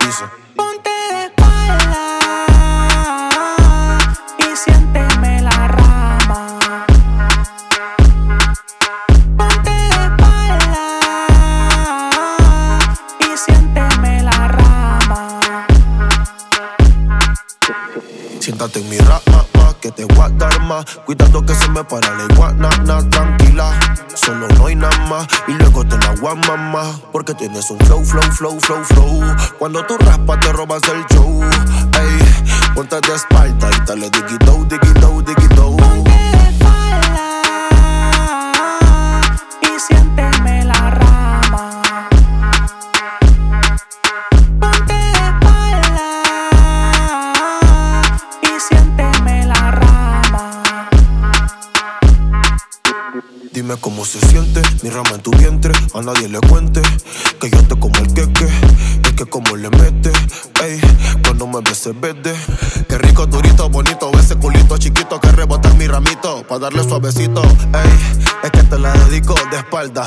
dice. Ponte de espalda y siénteme la rama. Ponte de espalda y siénteme la rama. Siéntate en mi rama que te voy a dar más. Cuidado que se me para la iguana, na, tranquila Solo no hay nada más. Y luego te la mamá. Porque tienes un flow, flow, flow, flow, flow. Cuando tú raspas, te robas el show. Dime cómo se siente mi rama en tu vientre. A nadie le cuente que yo te como el queque. Es que como le mete, ey, cuando me beses verde. Qué rico, durito, bonito, ese culito chiquito que rebota mi ramito. Pa' darle suavecito, ey, es que te la dedico de espalda.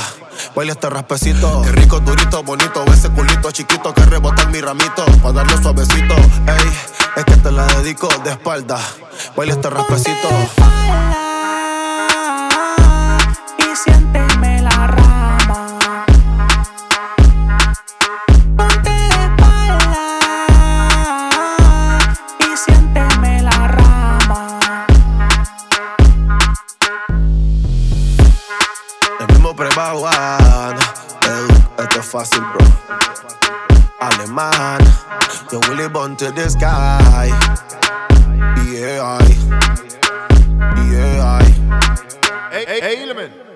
Baila este raspecito. Qué rico, durito, bonito, ese culito chiquito que rebota mi ramito. Pa' darle suavecito, ey, es que te la dedico de espalda. Baila este raspecito. number one. Hey, it's a bro. I'm a really born to this guy. Yeah, I. Yeah, I. Hey, hey, element.